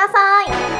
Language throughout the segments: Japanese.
ださい。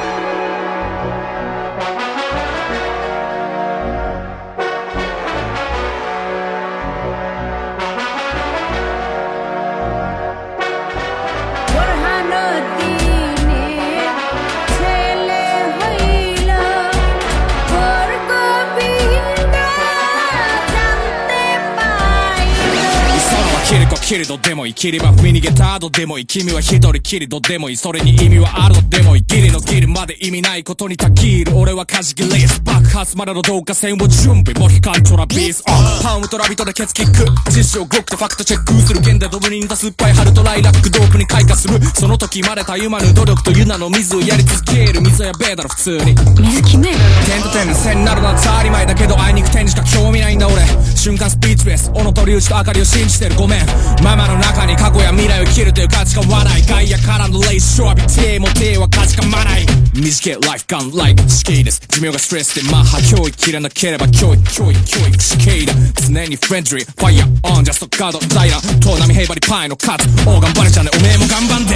切るか切るどでもいい切りは踏み逃げたどでもいい君は一人きりどでもいいそれに意味はあるのでもいいギリのギリまで意味ないことにたきる。俺はカジキレース爆発までの導火線を準備モヒカントラビースオンパウムとラビットでケツキック実証極とファクトチェックする現代ドブに似た酸っぱい春とライラックドープに開花するその時までたゆまぬ努力という名の水をやり続ける水はやべえだろ普通に水決める点と点の線になるのは当たり前だけどあいにく点にしか興味ないんだ俺瞬間スピーチレス斧と粒子と明かりを信じてるごめんママの中に過去や未来を生きるという価値観はない。外野からのレイス勝負手も手は価値観まない。短いライフガンライク死刑です。寿命がストレスでマッハ教育切らなければ教育教育教育死刑だ常にフレンドリーファイヤーオンジャストカードダイラトーナミヘイバリパイのカツオーガンバレちゃんねおめえも頑張んで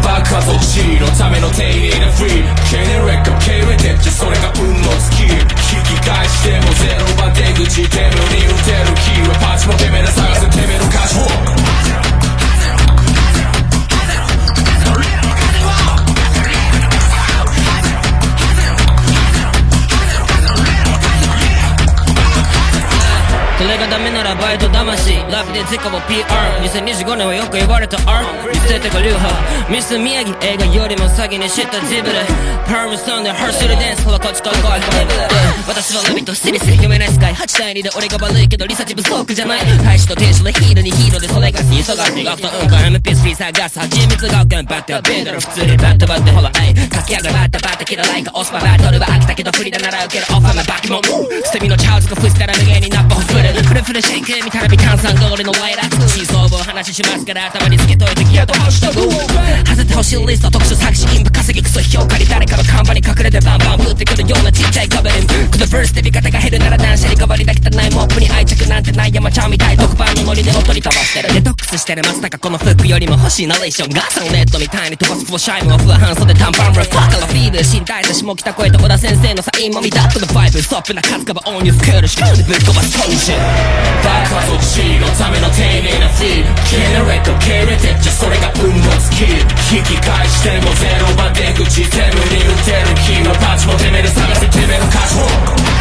爆発落ちのための丁寧なフリーケネレックを蹴れてじゃそれが運の尽きる引き返してもゼロは出口てめに打てるキーはパチもてめえで探せてめえの価値 Dame なバイト魂。ラップでゼカを PR2025 年はよく言われた R 見せててか流派。ミス宮城映画よりも先に知ったジブリ。パームストーンでハーシュルデンスほらこっちから来い。私はラビットシビス。読めないスカイ8対2で俺が悪いけどリサーチ不足じゃない。大使と天使のヒーローにヒーローでそれが忙しい。学徒運河 MP3 探す蜂蜜学園バッテはビンドル普通にバットバッテほらえい。かき上がバッタバッタキラライカオスパバトルは飽きたけど不利だなら受けるオファーなバキモン。捨て身のチャーズがフスタラ無限にナッパを振るフルフルシェイク見たらビ炭酸通りのワイラス真相を話しますから頭につけといてギアとハッシュタグ外せてほしいリスト特殊作詞インプ稼ぎクソ評価に誰かの看板に隠れてバンバン降ってくるようなちっちゃいカベリンこのブースで味方が減るなら断捨離代わりだけ汚いモップに愛着なんてない山ちゃんみたい特番のノリで音に飛ばしてるデトックスしてる松坂この服よりも欲しいナレーションガサンレッドみたいに飛ばすフォーシャイムオフは半袖短パンブラファーからフィール身体と下北声と小田先生のサインも見たこのバイブストップなカツカバオンニュースクールしかんでぶっ飛ばすポーション爆発落ちのための丁寧なフィールケネレット蹴れてじゃそれが運の尽き引き返してもゼロは出口テムに打てる。キーはパチもてめえで探せてめえの価値を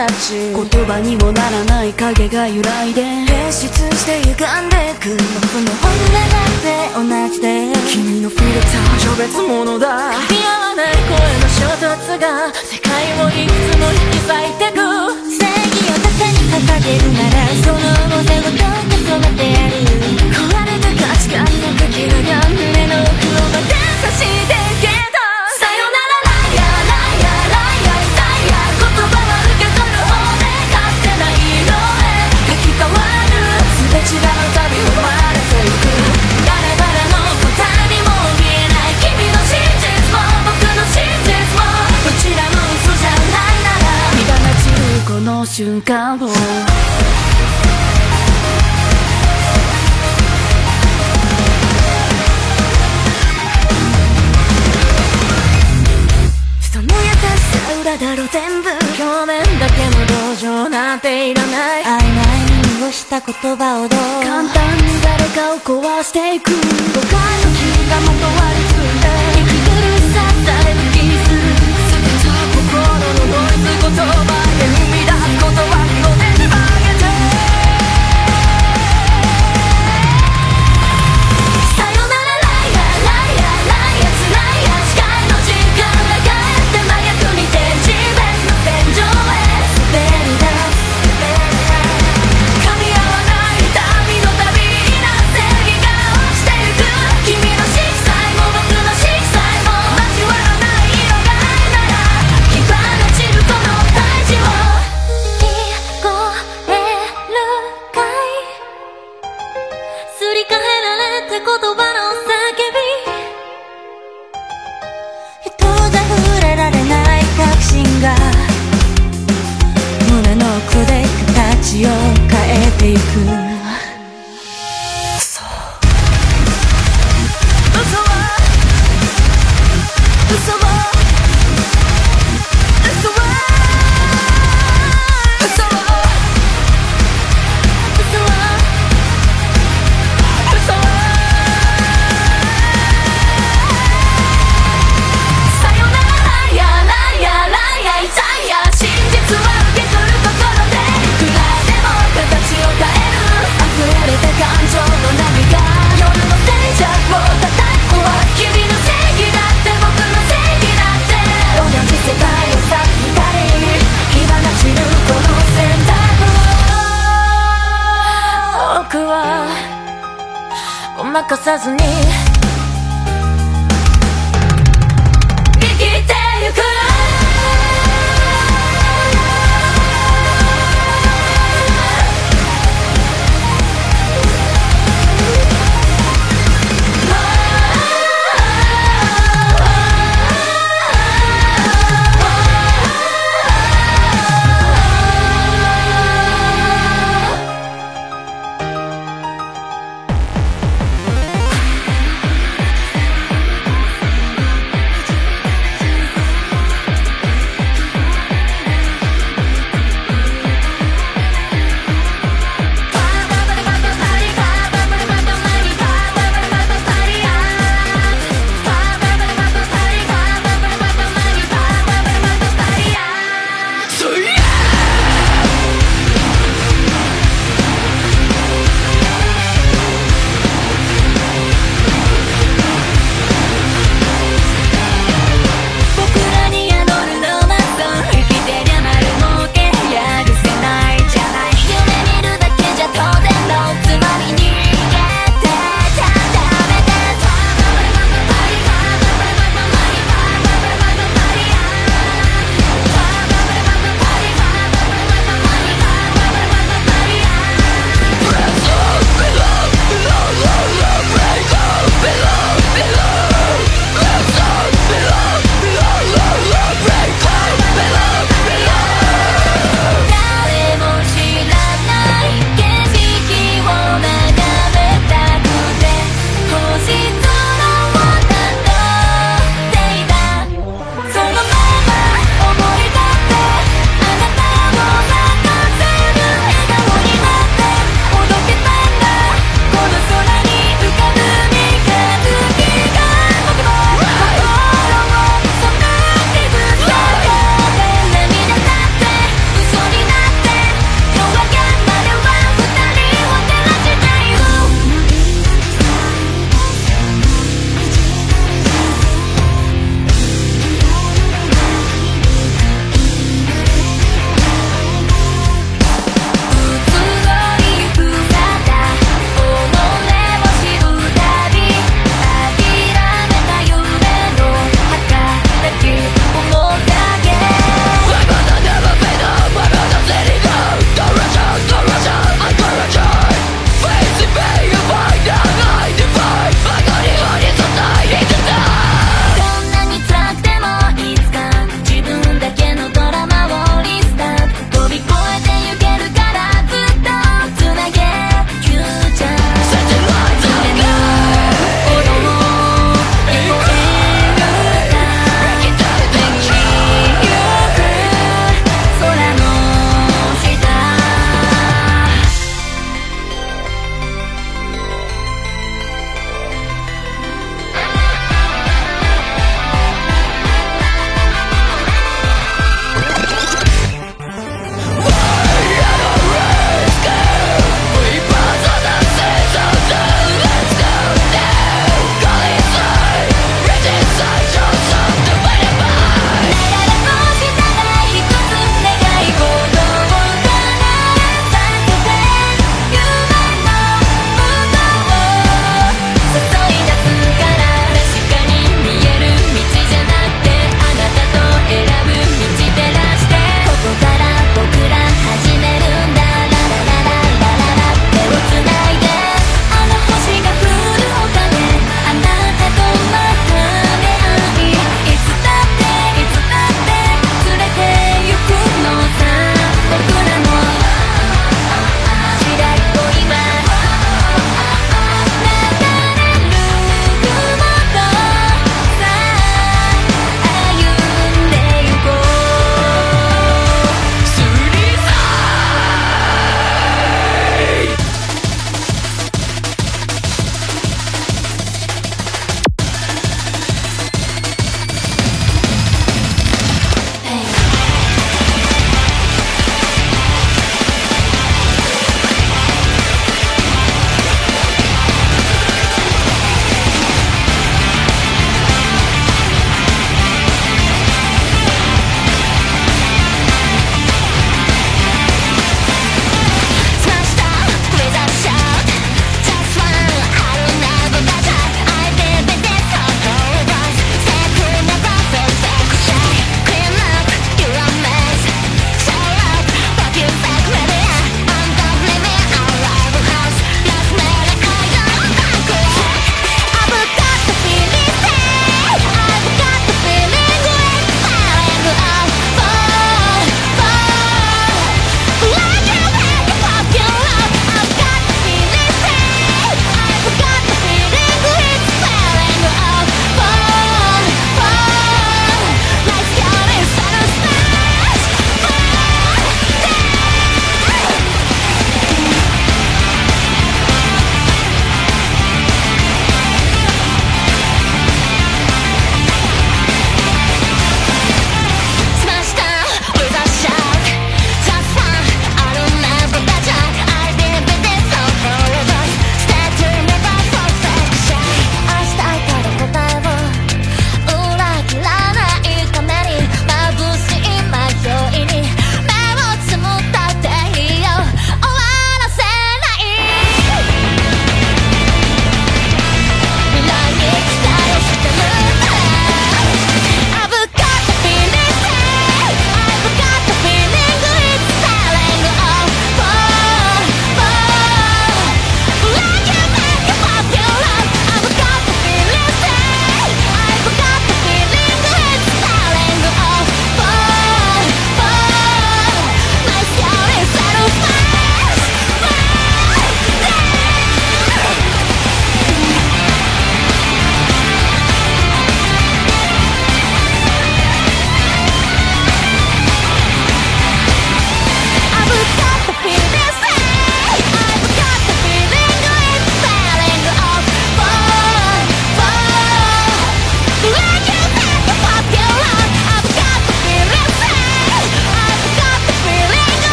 ャ言葉にもならない影が揺らいで。変質して歪んでく僕の本音だって同じで。君の触れた諸別物だ。似合わない声の衝突が世界をいつも引き裂いてく正義を盾に掲げるならその表ごと重ねて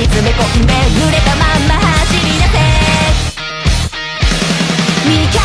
に詰め込んで濡れたまんま走り出せ。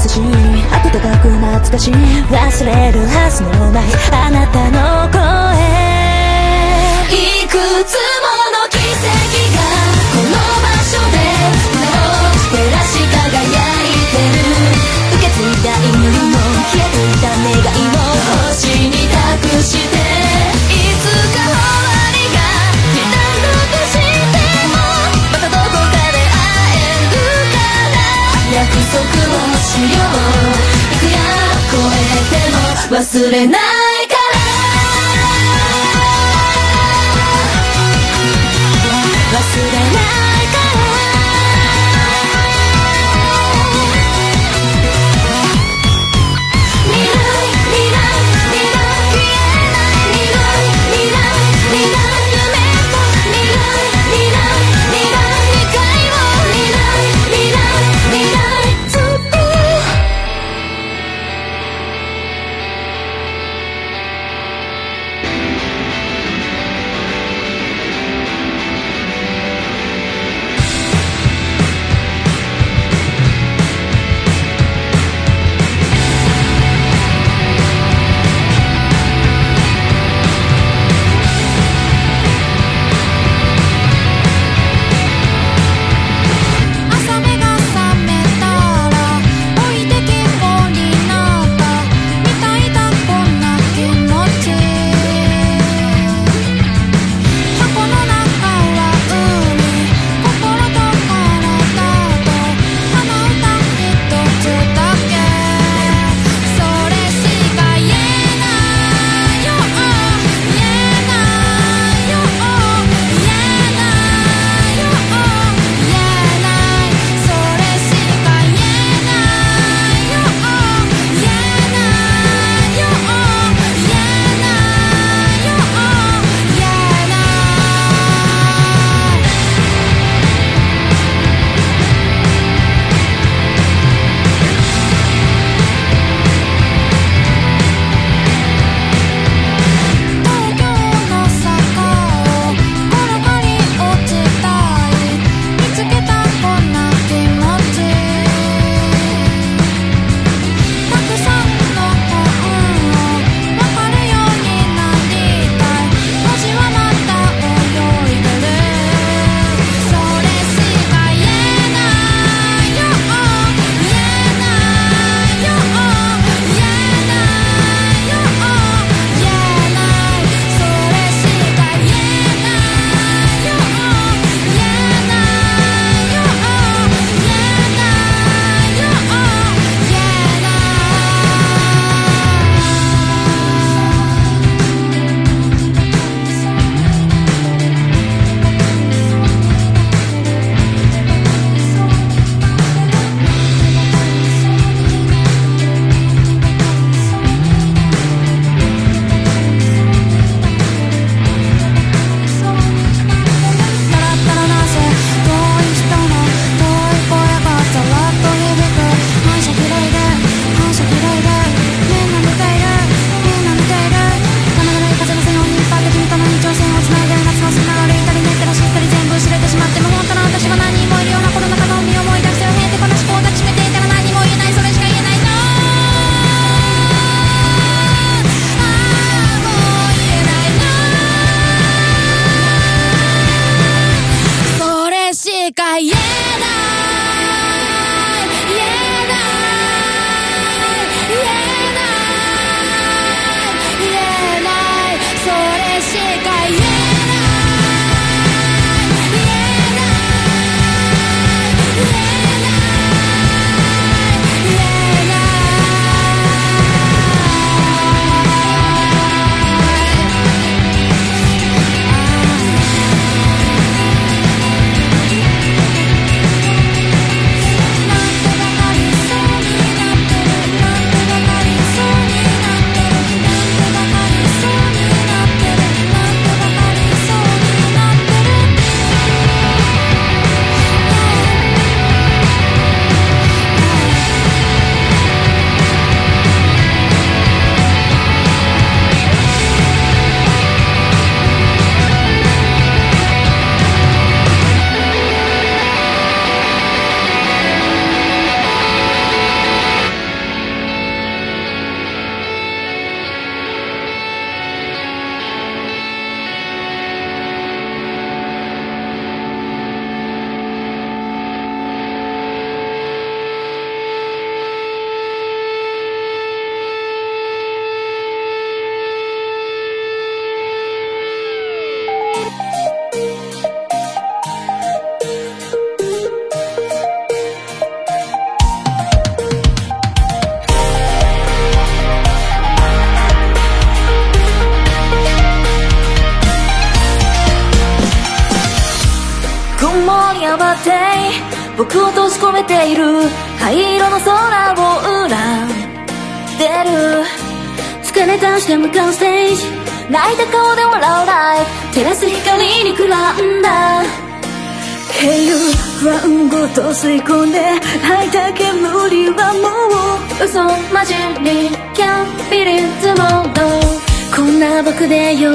優しい温かく懐かしい忘れるはずのないあなたの声。よいくら超えても忘れない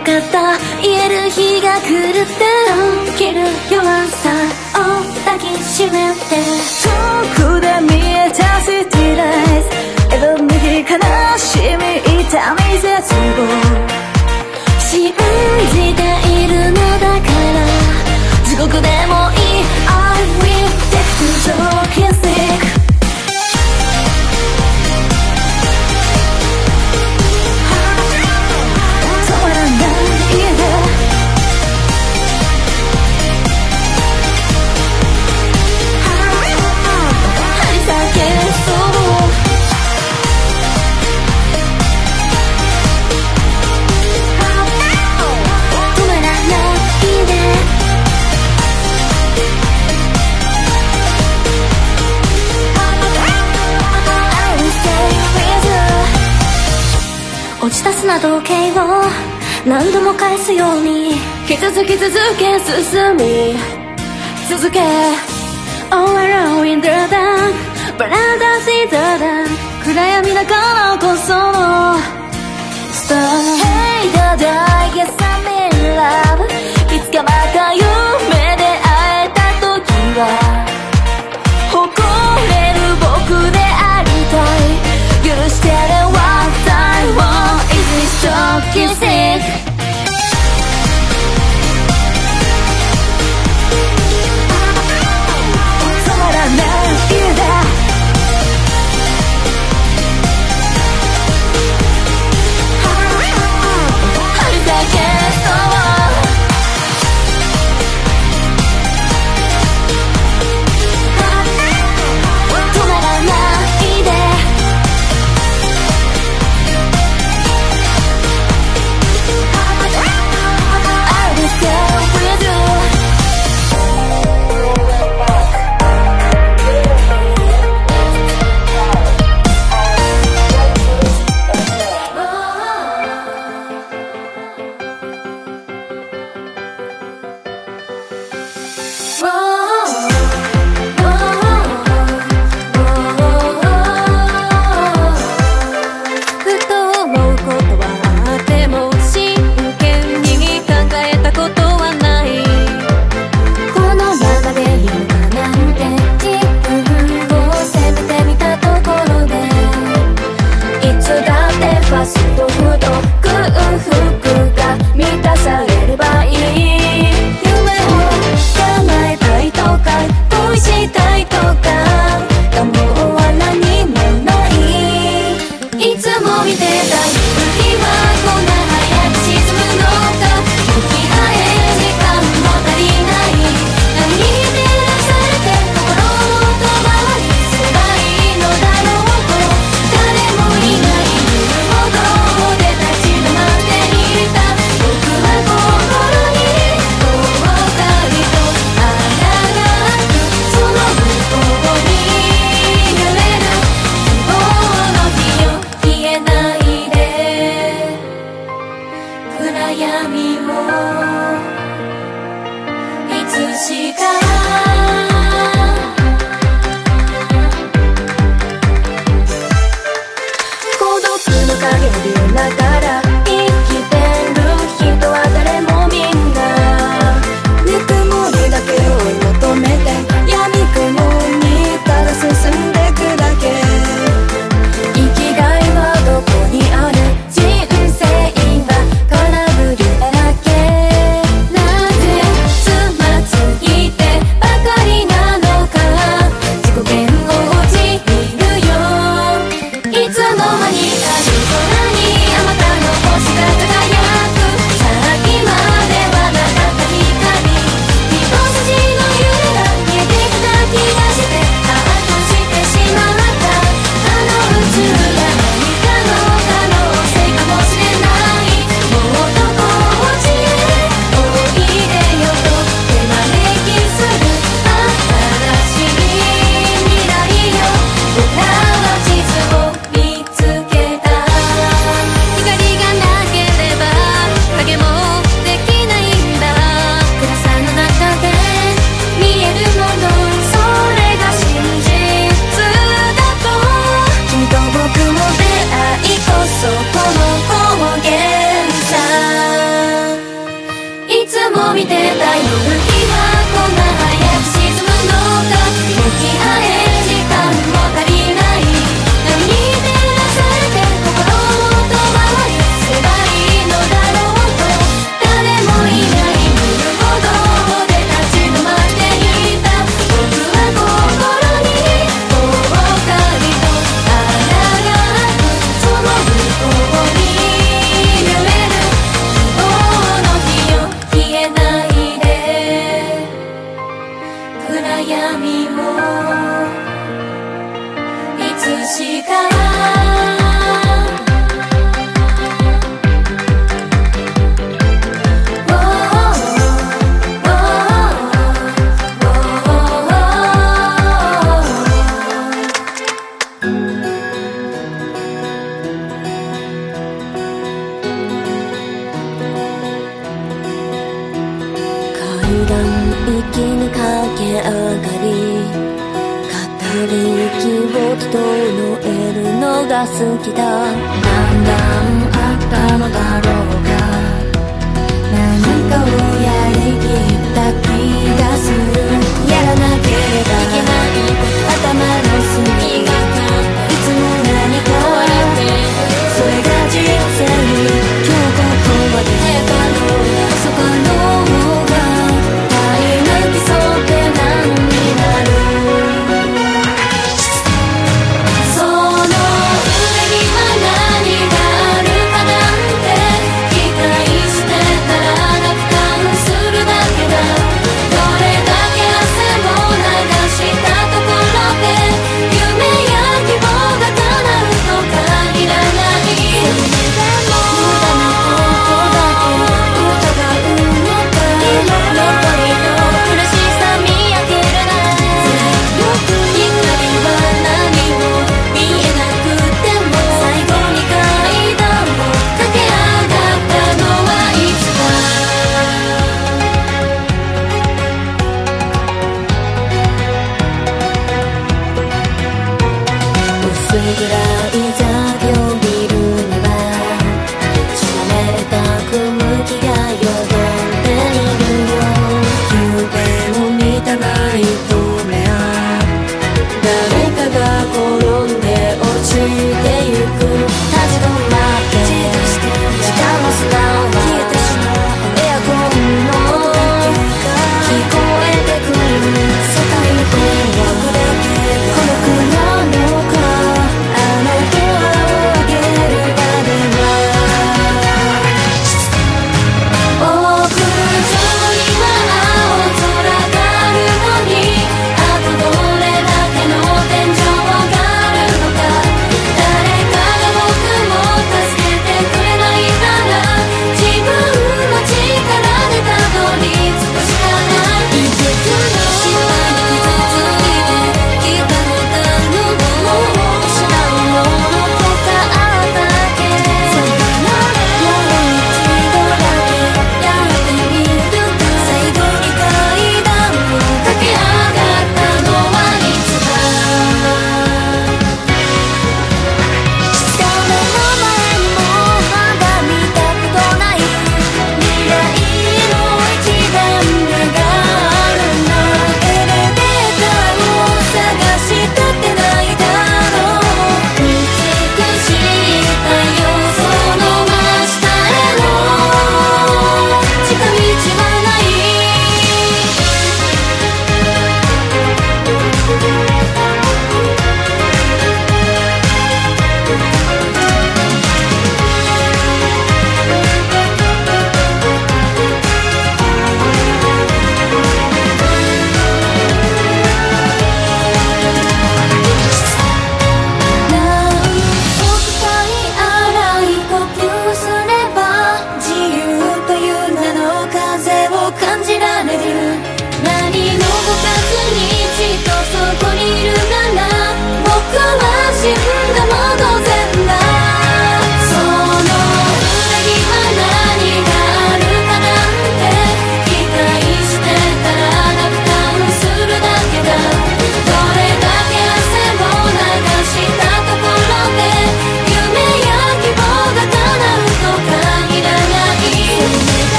かった。言える日が来るって起きる弱さを抱きしめて。何度も返すように。ひつき続け進み。続け。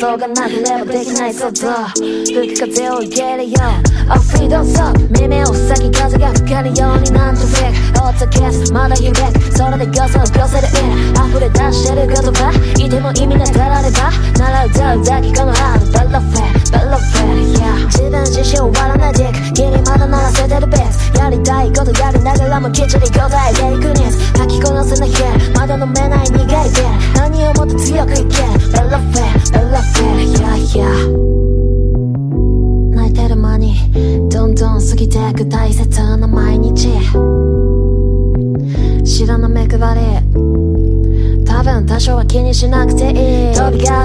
想がなければできないこと。吹く風を入れるよ。アフィ s t o p 耳を塞ぎ風が吹けるようになんとフェイクオートキスまだ夢。空で傘を寄せる。溢れ出してる言葉。いても意味が足られば習う歌うだけこの葉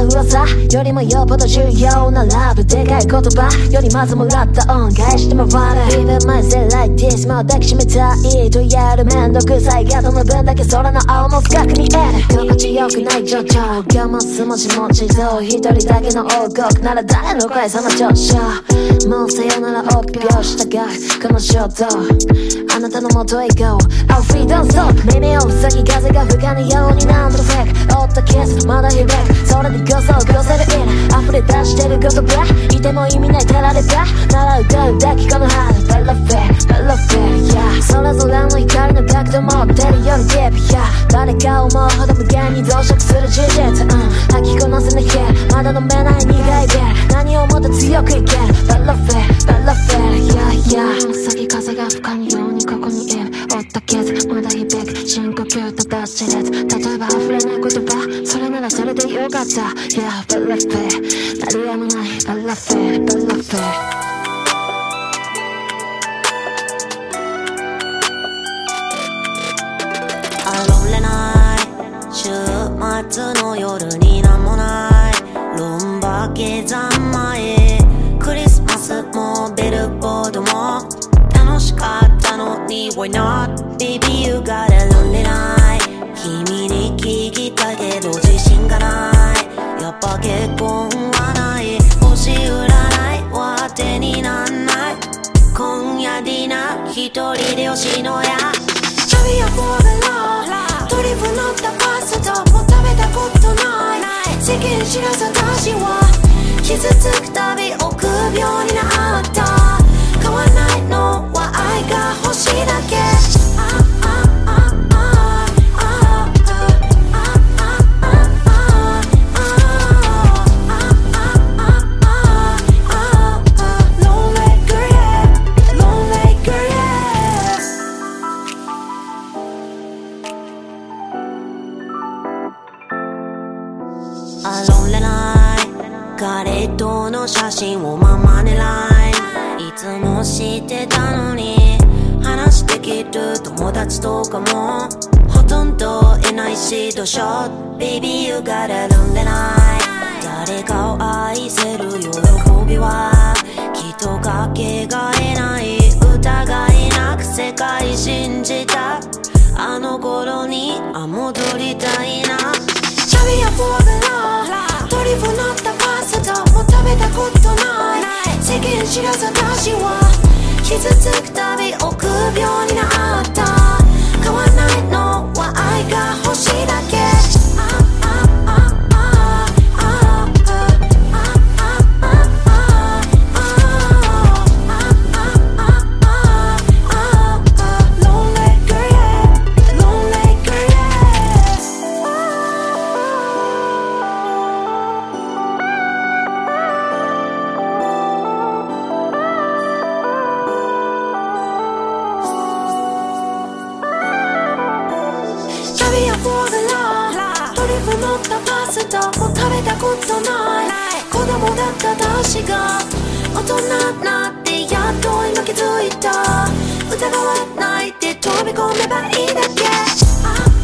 噂よりもよっぽど重要なラブでかい言葉よりまずもらった恩返してもらう Even myself like this もう抱きしめたいと言えるめんどくさいがどの分だけ空の青も深く見える。心地よくない状況今日もすもしもちぞ一人だけの王国なら誰の声その上昇もうさよなら臆病したがこの衝動。あなたのもとへ go I'll free don't stop 耳を塞ぎ風が吹かぬように何度もフェイク。ったキスまだ響くそれでゴソゴセる in 溢れ出してる言葉いても意味ない照られたなら歌うだけこの春 Better fit better fit yeah それぞれの光の角度持ってるより deep yeah 誰かを思うほど無限に増殖する事実、うん、吐きこなせなきゃ。まだ飲めない苦いビー。ル何をもっと強くいけ。る Better fit better fit yeah yeah 先風が吹かぬように。深呼吸正し列例えば溢れない言葉それならそれでよかった。Yeah better fit 鳴りやまない Better fit better fit あろれない週末の夜になんもない。ロンバケ三昧。クリスマスもビルボードも。楽しかったのに。Why not? Baby you got a lonely night 君に聞きたけど自信がない。やっぱ結婚はない。星占いは手になんない。今夜ディナー一人で吉野家。キャビアフォーベラトリュフ乗ったパスタも食べたことない。世間知らず私は。傷つくたび臆病になった。変わらないのは愛が欲しいだけああああああ Lonely girl, yeah, lonely girl, yeah. あろれない彼との写真をまま狙いいつも知ってたのに話してきる友達とかもほとんどいないしどうしよう。Baby you gotta lonely night 誰かを愛せる喜びはきっとかけがえない。疑いなく世界信じた。あの頃にあ戻りたいな。キャビアフォーベラトリュフ乗ったたことない。世間知らず私は傷つくたび臆病になった。買わないのは愛が欲しいだけ。私が大人になってやっと今気づいた。疑わないで飛び込めばいいだけ。